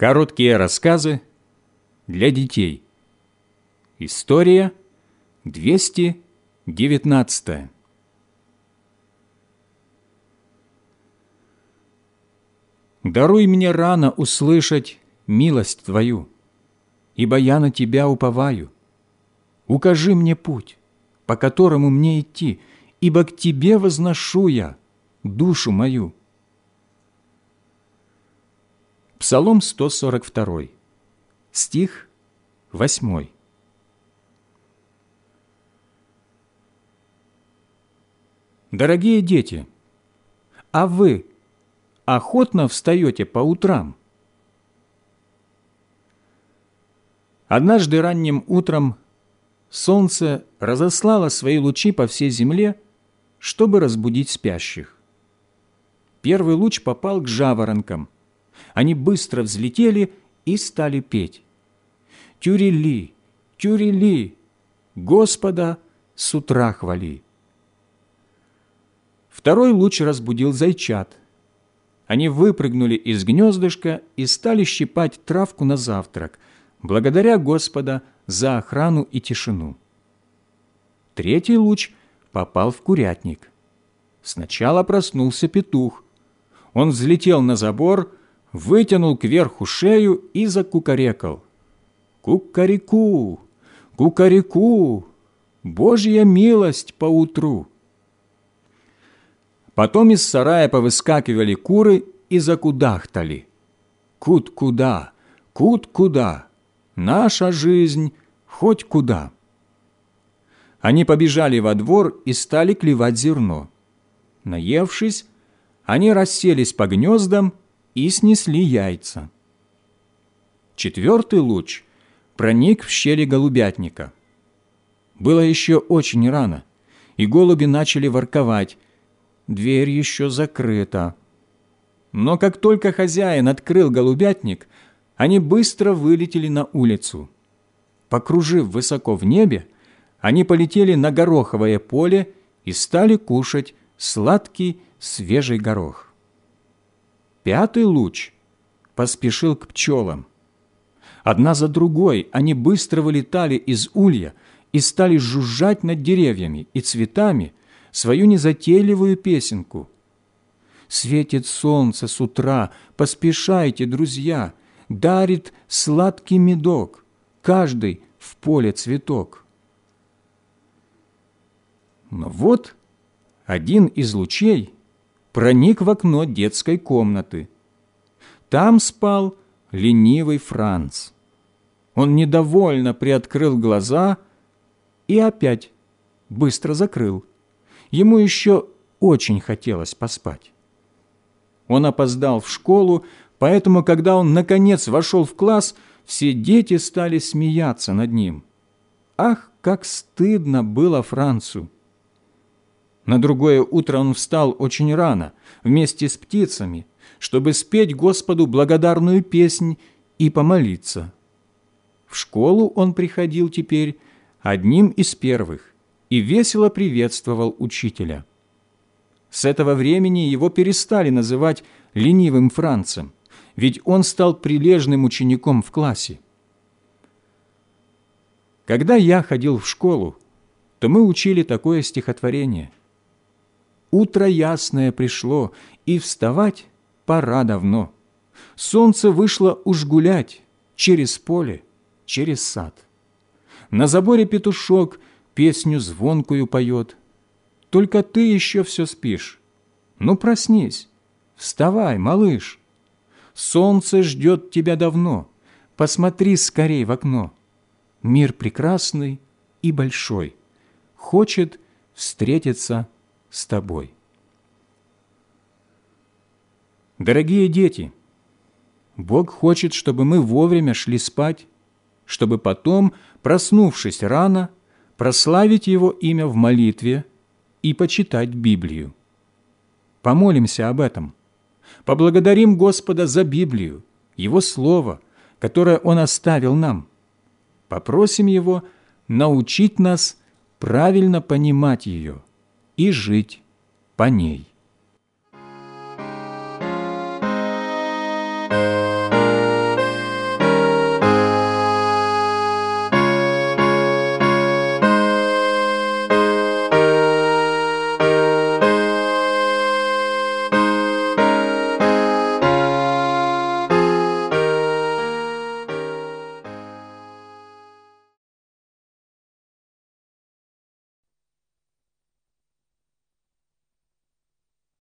Короткие рассказы для детей. История 219. Даруй мне рано услышать милость Твою, ибо я на Тебя уповаю. Укажи мне путь, по которому мне идти, ибо к Тебе возношу я душу мою. Псалом 142, стих 8. Дорогие дети, а вы охотно встаете по утрам? Однажды ранним утром солнце разослало свои лучи по всей земле, чтобы разбудить спящих. Первый луч попал к жаворонкам – они быстро взлетели и стали петь. «Тюрели, тюрели, Господа с утра хвали». Второй луч разбудил зайчат. Они выпрыгнули из гнездышка и стали щипать травку на завтрак, благодаря Господа за охрану и тишину. Третий луч попал в курятник. Сначала проснулся петух. Он взлетел на забор, вытянул кверху шею и закукарекал. «Кукареку! Кукареку! Божья милость поутру!» Потом из сарая повыскакивали куры и закудахтали. «Кут куда? Кут куда? Наша жизнь хоть куда!» Они побежали во двор и стали клевать зерно. Наевшись, они расселись по гнездам и снесли яйца. Четвертый луч проник в щели голубятника. Было еще очень рано, и голуби начали ворковать. Дверь еще закрыта. Но как только хозяин открыл голубятник, они быстро вылетели на улицу. Покружив высоко в небе, они полетели на гороховое поле и стали кушать сладкий свежий горох. Пятый луч поспешил к пчелам. Одна за другой они быстро вылетали из улья и стали жужжать над деревьями и цветами свою незатейливую песенку. «Светит солнце с утра, поспешайте, друзья, дарит сладкий медок, каждый в поле цветок». Но вот один из лучей – проник в окно детской комнаты. Там спал ленивый Франц. Он недовольно приоткрыл глаза и опять быстро закрыл. Ему еще очень хотелось поспать. Он опоздал в школу, поэтому, когда он, наконец, вошел в класс, все дети стали смеяться над ним. Ах, как стыдно было Францу! На другое утро он встал очень рано, вместе с птицами, чтобы спеть Господу благодарную песнь и помолиться. В школу он приходил теперь одним из первых и весело приветствовал учителя. С этого времени его перестали называть ленивым Францем, ведь он стал прилежным учеником в классе. Когда я ходил в школу, то мы учили такое стихотворение – Утро ясное пришло, и вставать пора давно. Солнце вышло уж гулять через поле, через сад. На заборе петушок песню звонкую поет. Только ты еще все спишь. Ну, проснись, вставай, малыш. Солнце ждет тебя давно. Посмотри скорей в окно. Мир прекрасный и большой. Хочет встретиться с тобой. Дорогие дети, Бог хочет, чтобы мы вовремя шли спать, чтобы потом, проснувшись рано, прославить Его имя в молитве и почитать Библию. Помолимся об этом. Поблагодарим Господа за Библию, Его Слово, которое Он оставил нам. Попросим Его научить нас правильно понимать ее – и жить по ней.